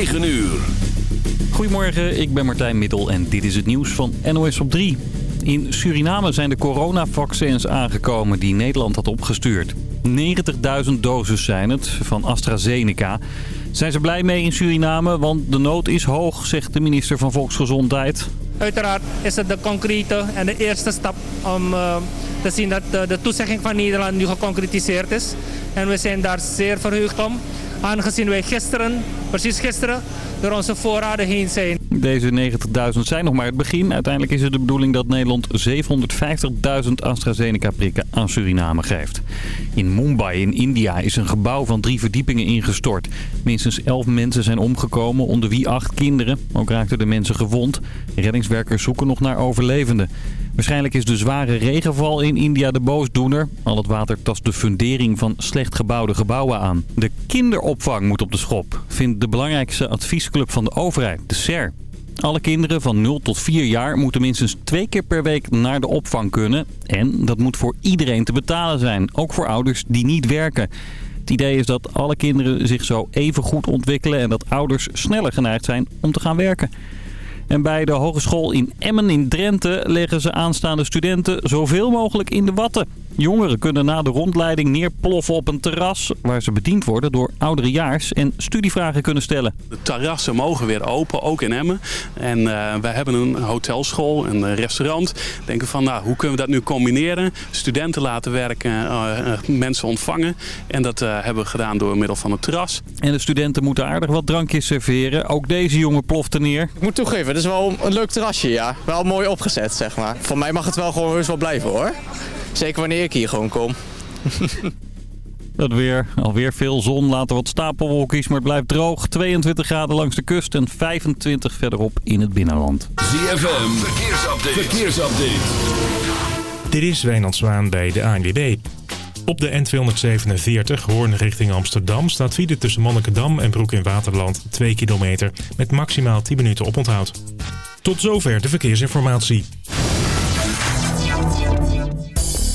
9 uur. Goedemorgen, ik ben Martijn Middel en dit is het nieuws van NOS op 3. In Suriname zijn de coronavaccins aangekomen die Nederland had opgestuurd. 90.000 doses zijn het, van AstraZeneca. Zijn ze blij mee in Suriname, want de nood is hoog, zegt de minister van Volksgezondheid. Uiteraard is het de concrete en de eerste stap om uh, te zien dat de, de toezegging van Nederland nu geconcretiseerd is. En we zijn daar zeer verheugd om, aangezien wij gisteren, precies gisteren, door onze voorraden heen zijn. Deze 90.000 zijn nog maar het begin. Uiteindelijk is het de bedoeling dat Nederland 750.000 AstraZeneca-prikken aan Suriname geeft. In Mumbai in India is een gebouw van drie verdiepingen ingestort. Minstens 11 mensen zijn omgekomen, onder wie acht kinderen. Ook raakten de mensen gewond. Reddingswerkers zoeken nog naar overlevenden. Waarschijnlijk is de zware regenval in India de boosdoener. Al het water tast de fundering van slecht gebouwde gebouwen aan. De kinderopvang moet op de schop, vindt de belangrijkste adviesclub van de overheid, de SER. Alle kinderen van 0 tot 4 jaar moeten minstens twee keer per week naar de opvang kunnen. En dat moet voor iedereen te betalen zijn, ook voor ouders die niet werken. Het idee is dat alle kinderen zich zo even goed ontwikkelen en dat ouders sneller geneigd zijn om te gaan werken. En bij de hogeschool in Emmen in Drenthe leggen ze aanstaande studenten zoveel mogelijk in de watten. Jongeren kunnen na de rondleiding neerploffen op een terras... waar ze bediend worden door ouderejaars en studievragen kunnen stellen. De terrassen mogen weer open, ook in Emmen. En uh, wij hebben een hotelschool, een restaurant. Denken van, nou, hoe kunnen we dat nu combineren? Studenten laten werken, uh, mensen ontvangen. En dat uh, hebben we gedaan door middel van het terras. En de studenten moeten aardig wat drankjes serveren. Ook deze jongen plofte neer. Ik moet toegeven, het is wel een leuk terrasje, ja. Wel mooi opgezet, zeg maar. Voor mij mag het wel gewoon eens wel blijven, hoor. Zeker wanneer ik hier gewoon kom. Dat weer, alweer veel zon, later wat stapelwolkjes, maar het blijft droog. 22 graden langs de kust en 25 verderop in het binnenland. ZFM, verkeersupdate. verkeersupdate. Dit is Wijnand Zwaan bij de ANWB. Op de N247 Hoorn richting Amsterdam staat file tussen Monnikendam en Broek in Waterland 2 kilometer met maximaal 10 minuten oponthoud. Tot zover de verkeersinformatie.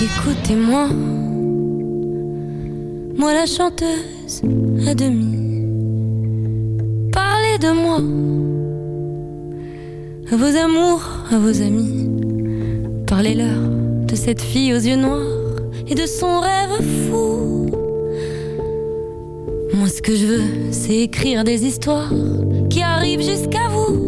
Écoutez-moi, moi la chanteuse à demi. Parlez de moi, à vos amours, à vos amis. Parlez-leur de cette fille aux yeux noirs et de son rêve fou. Moi, ce que je veux, c'est écrire des histoires qui arrivent jusqu'à vous.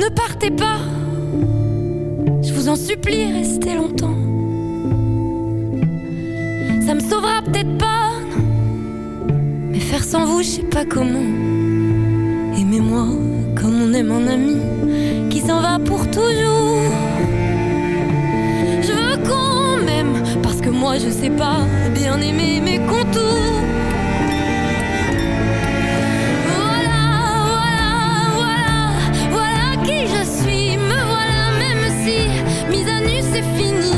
Ne partez pas, je vous en supplie, restez longtemps. Sans vous, je sais pas comment. Aimez-moi comme on aime un ami qui s'en va pour toujours. Je veux qu'on m'aime parce que moi je sais pas bien aimer mes contours. Voilà, voilà, voilà, voilà qui je suis. Me voilà même si mise à nu c'est fini.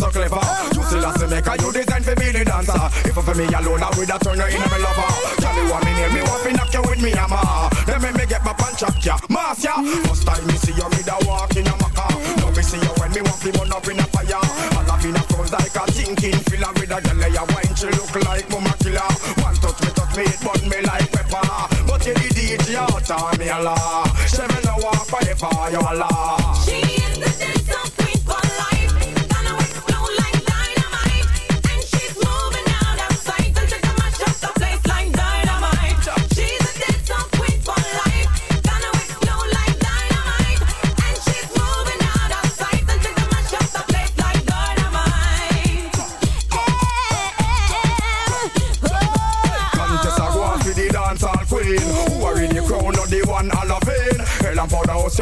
So clever. You still a you design for me the dancer. If for me alone, I would have turned you in a me lover. Tell me what me near me, want to knock you with me hammer. Then make me get my punch up, ya, mass ya. First time me see you, me da walk in a maca. Now me see you when me want to burn up in a fire. All up in a front like a thinking filler with a girl ya wine, she look like mama killer. One touch me, touch me, it burn me like pepper. But you the DJ out on me a la. Me no forever, you a la.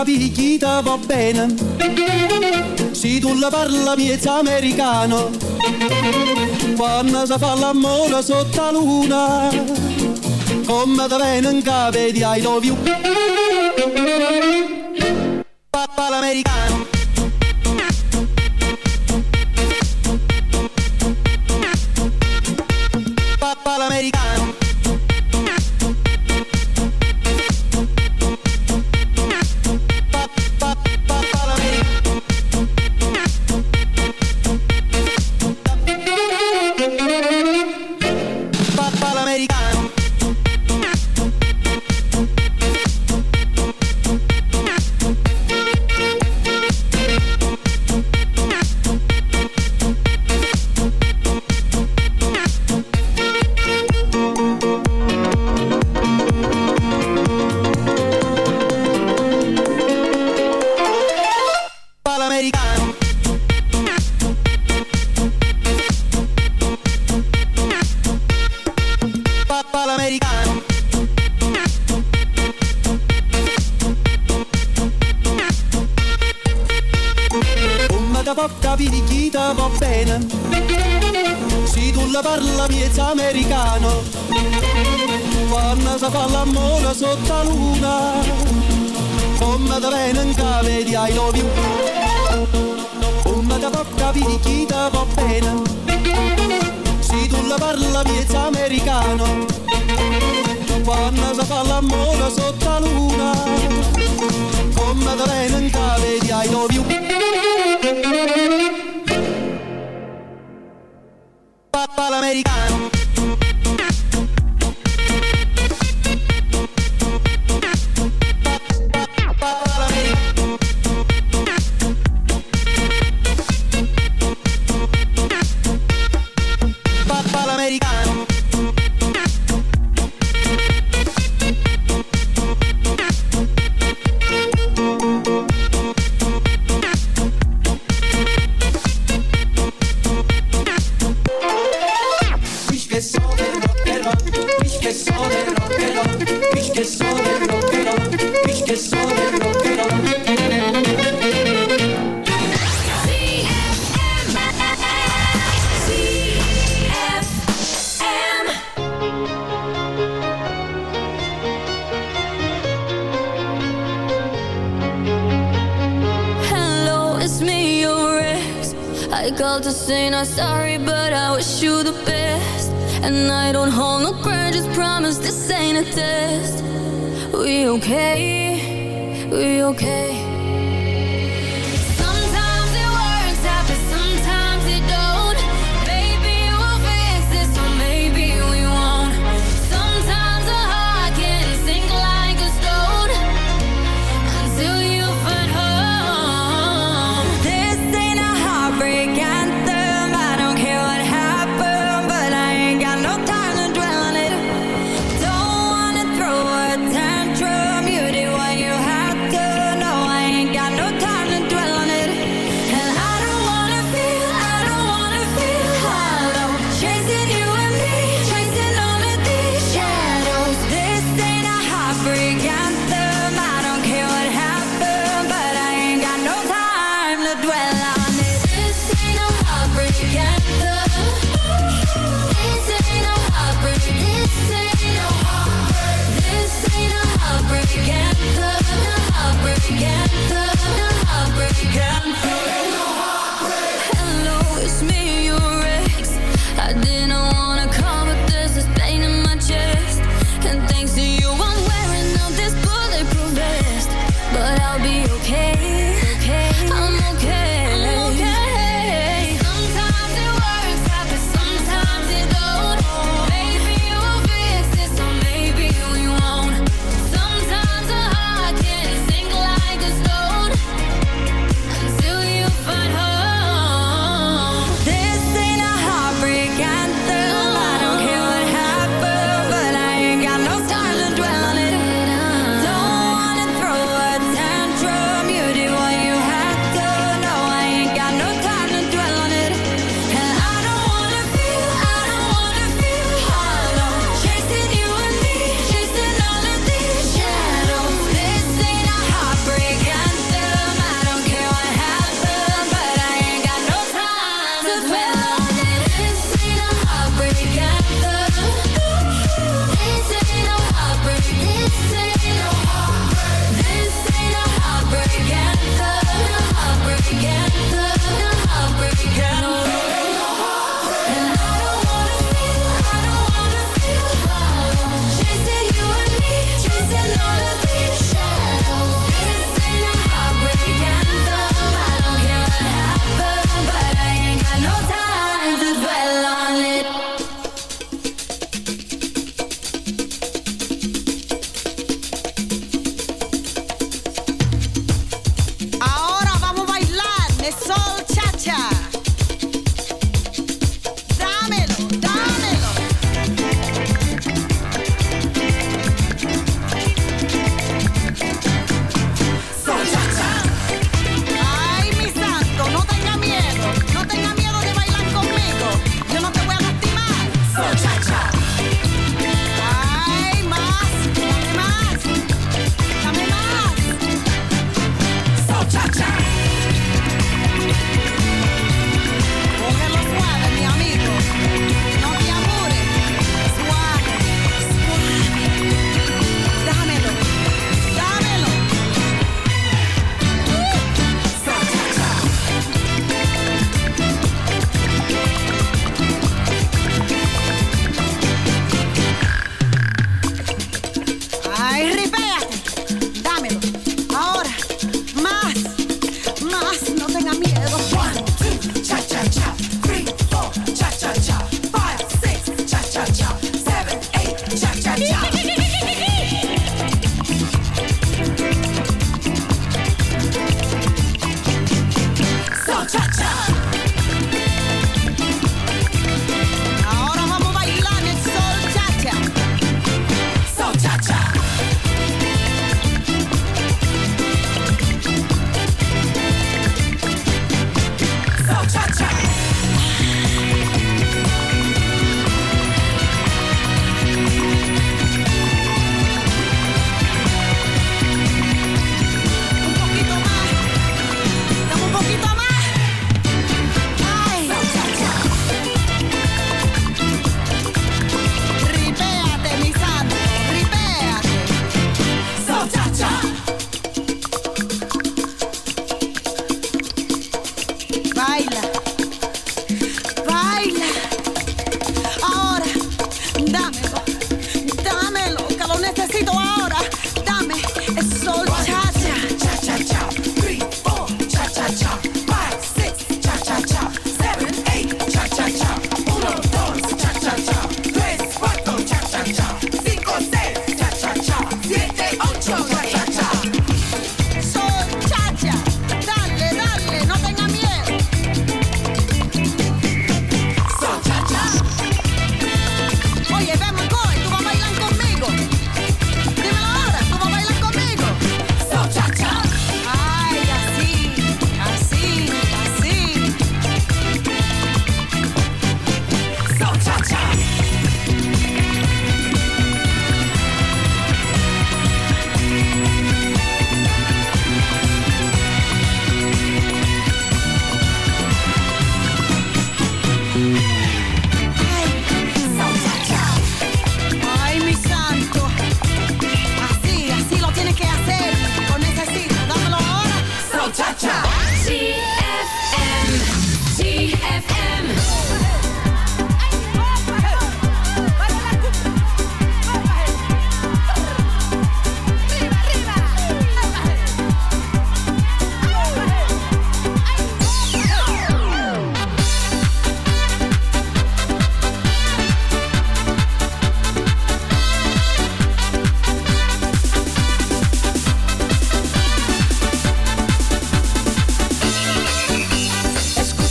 capichita va bene. Si tu la parla miezza americano, quando si fa l'amore sotto la luna, come da venen cape di I love you. Papà l'americano.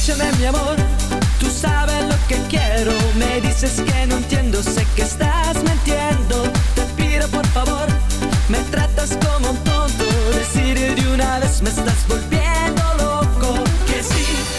Escúchame mi amor, tú sabes lo que quiero. Me dices que no entiendo, sé que estás mintiendo. Te pido por favor, me tratas como un tonto. Decir de una vez me estás volviendo loco. Que sí.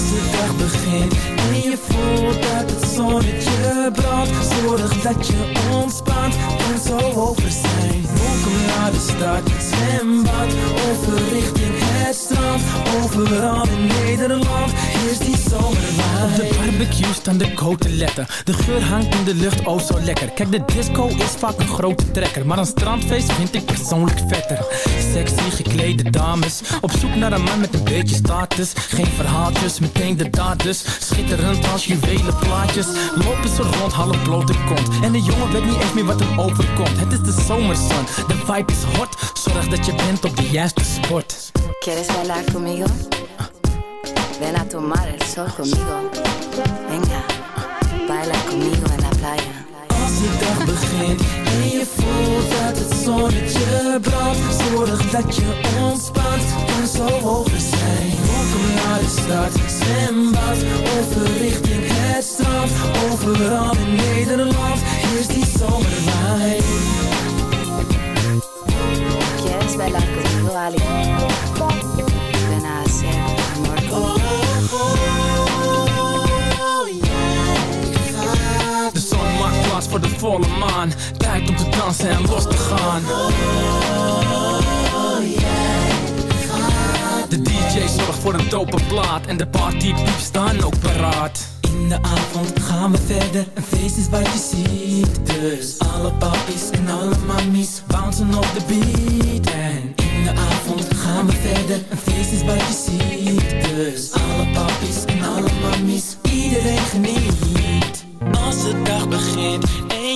Als de dag begint. En je voelt dat het zonnetje brandt. Zorg dat je ontspant en zo over zijn. Welkom naar de stad, zwembad Overrichting het strand. Overal in Nederland is die zomerwijn Op de barbecue staan de koteletten De geur hangt in de lucht, oh zo lekker. Kijk de disco is vaak een grote trekker. Maar een strandfeest vind ik persoonlijk vetter. Sexy geklede dames Op zoek naar een man met een beetje status. Geen verhaaltjes, meteen de daders Schitterend als juwelen plaatjes Lopen ze rond, half blote kont En de jongen weet niet eens meer wat hem overkomt Het is de zomerzon, de vibe is hot Zorg dat je bent op de juiste spot ¿Quieres bailar conmigo? Ven a tomar el sol conmigo. Venga, baila conmigo en la playa. Als de dag begint en je voelt dat het zonnetje brandt Zorg dat je ontspant en zo Welkom naar de stad, zwembad Overrichting het strand. Overal in Nederland is die zomerwijn ¿Quieres bailar conmigo, Ali? Ven a hacer amor conmigo. De zon maakt plaats voor de volle maan. Tijd om te dansen en los te gaan De DJ zorgt voor een dope plaat En de partypieps staan ook paraat. In de avond gaan we verder, een feest is wat je ziet. Dus alle papies en alle mammies bouncen op de beat. En in de avond gaan we verder, een feest is wat je ziet. Dus alle papies en alle mammies, iedereen geniet. Als de dag begint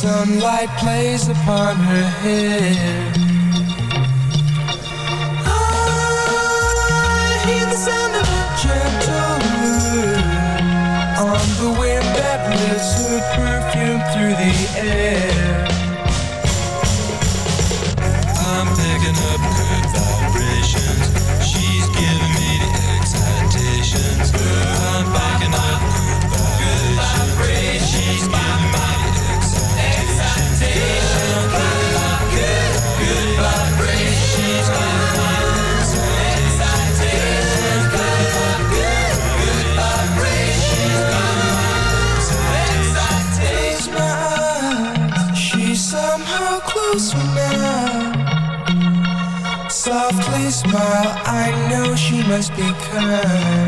sunlight plays upon her hair. I hear the sound of a gentle wind On the wind that lifts her perfume through the air Smile, I know she must be kind.